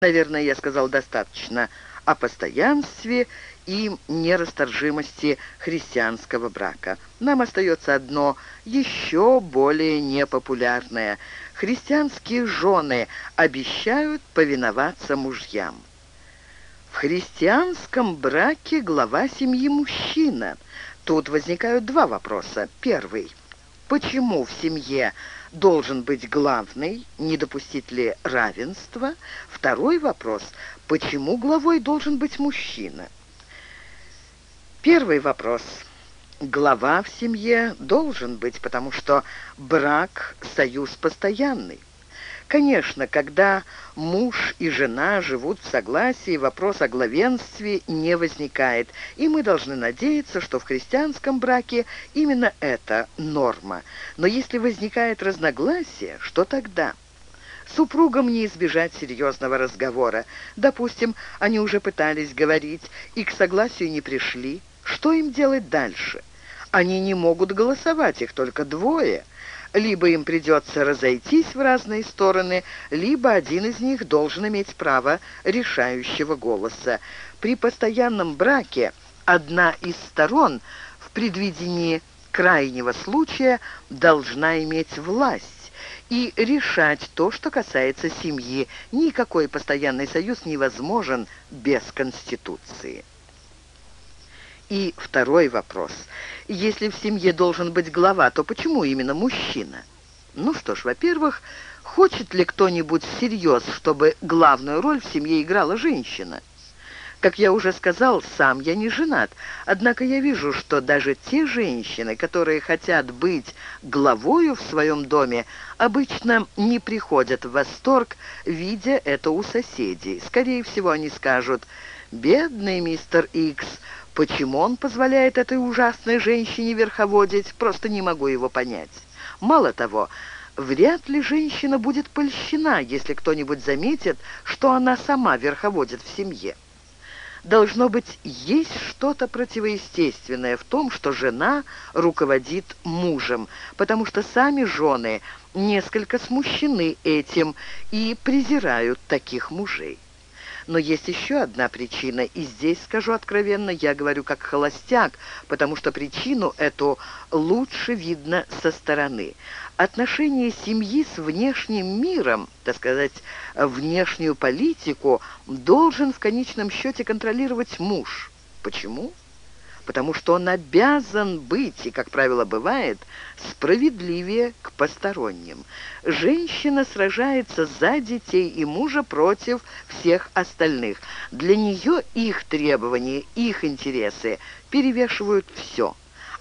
Наверное, я сказал достаточно о постоянстве и нерасторжимости христианского брака. Нам остается одно еще более непопулярное. Христианские жены обещают повиноваться мужьям. В христианском браке глава семьи мужчина. Тут возникают два вопроса. Первый. Почему в семье должен быть главный, не допустить ли равенства. Второй вопрос – почему главой должен быть мужчина? Первый вопрос – глава в семье должен быть, потому что брак – союз постоянный. Конечно, когда муж и жена живут в согласии, вопрос о главенстве не возникает, и мы должны надеяться, что в христианском браке именно это норма. Но если возникает разногласие, что тогда? Супругам не избежать серьезного разговора. Допустим, они уже пытались говорить и к согласию не пришли. Что им делать дальше? Они не могут голосовать, их только двое – либо им придется разойтись в разные стороны, либо один из них должен иметь право решающего голоса. При постоянном браке одна из сторон в предвидении крайнего случая должна иметь власть и решать то, что касается семьи. Никакой постоянный союз невозможен без Конституции. И второй вопрос. Если в семье должен быть глава, то почему именно мужчина? Ну что ж, во-первых, хочет ли кто-нибудь всерьез, чтобы главную роль в семье играла женщина? Как я уже сказал, сам я не женат, однако я вижу, что даже те женщины, которые хотят быть главою в своем доме, обычно не приходят в восторг, видя это у соседей. Скорее всего, они скажут «Бедный мистер Икс, Почему он позволяет этой ужасной женщине верховодить, просто не могу его понять. Мало того, вряд ли женщина будет польщена, если кто-нибудь заметит, что она сама верховодит в семье. Должно быть, есть что-то противоестественное в том, что жена руководит мужем, потому что сами жены несколько смущены этим и презирают таких мужей. Но есть еще одна причина, и здесь, скажу откровенно, я говорю как холостяк, потому что причину эту лучше видно со стороны. Отношение семьи с внешним миром, так сказать, внешнюю политику, должен в конечном счете контролировать муж. Почему? Потому что он обязан быть, и, как правило, бывает, справедливее к посторонним. Женщина сражается за детей и мужа против всех остальных. Для нее их требования, их интересы перевешивают все.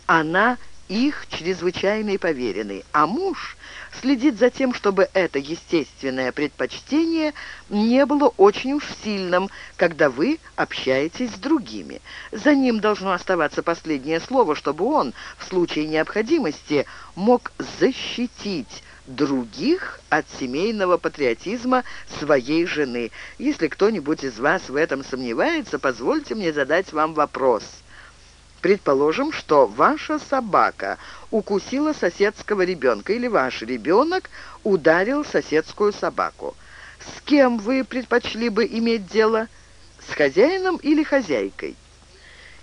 Она их чрезвычайный поверенный, а муж следит за тем, чтобы это естественное предпочтение не было очень уж сильным, когда вы общаетесь с другими. За ним должно оставаться последнее слово, чтобы он в случае необходимости мог защитить других от семейного патриотизма своей жены. Если кто-нибудь из вас в этом сомневается, позвольте мне задать вам вопрос – Предположим, что ваша собака укусила соседского ребенка или ваш ребенок ударил соседскую собаку. С кем вы предпочли бы иметь дело? С хозяином или хозяйкой?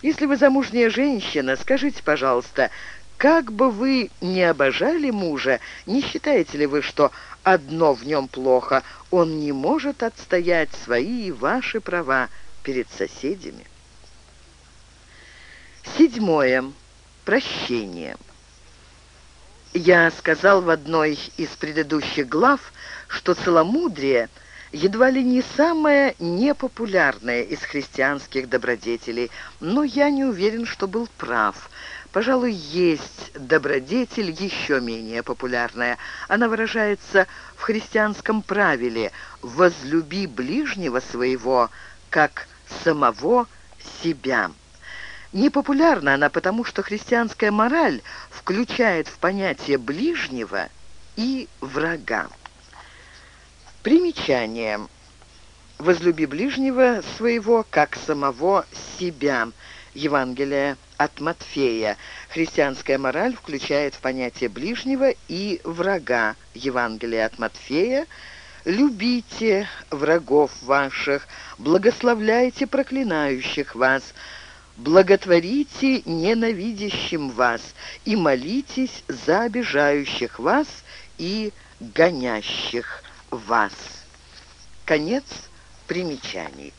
Если вы замужняя женщина, скажите, пожалуйста, как бы вы не обожали мужа, не считаете ли вы, что одно в нем плохо, он не может отстоять свои и ваши права перед соседями? Седьмое. Прощение. Я сказал в одной из предыдущих глав, что целомудрие едва ли не самое непопулярное из христианских добродетелей, но я не уверен, что был прав. Пожалуй, есть добродетель еще менее популярная. Она выражается в христианском правиле «возлюби ближнего своего, как самого себя». Непопулярна она потому, что христианская мораль включает в понятие ближнего и врага. Примечание. «Возлюби ближнего своего, как самого себя». Евангелие от Матфея. Христианская мораль включает в понятие ближнего и врага. Евангелие от Матфея, любите врагов ваших, благословляйте проклинающих вас, благотворите ненавидящим вас и молитесь за обижающих вас и гонящих вас. Конец примечаний.